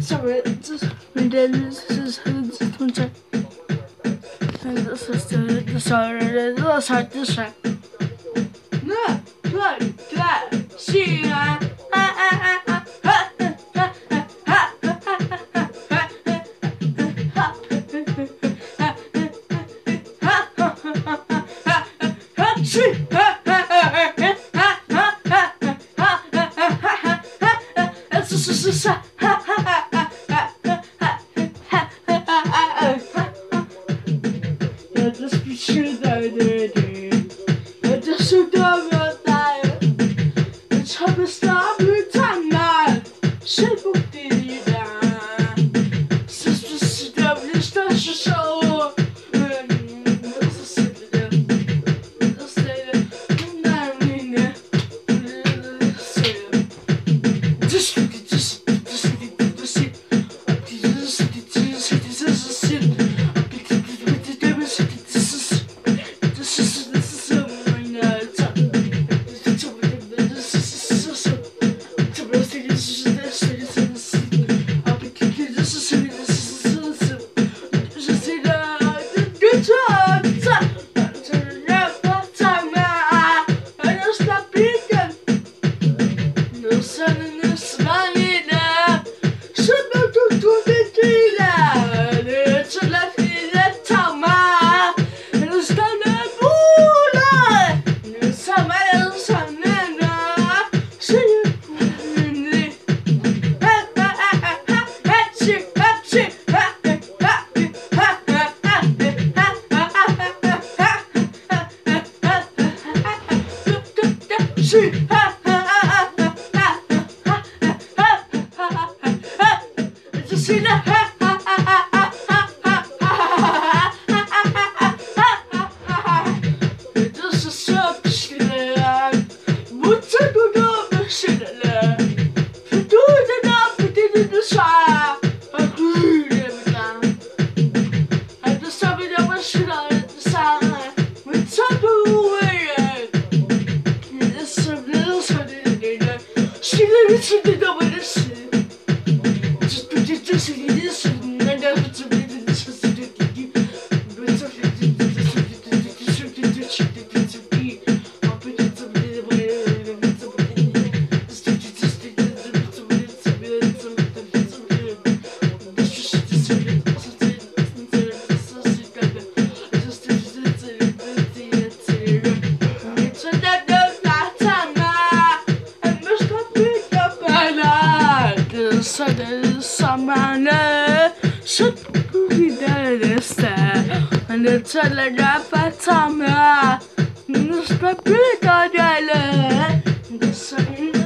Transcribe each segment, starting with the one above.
sorry, das mit den Hunde. Das ist das soll das halt das sein. Na, drei, drei, vier, ah, ah, ah, ah. It's a It's ridiculous. sudden someone should be there and the telegraph at summer. Newspaper, the same.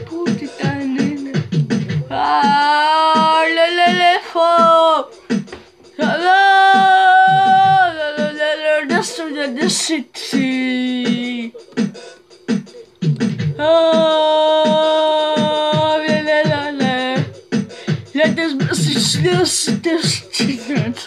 city. Oh, la, la, la, Let this message, this, this, this,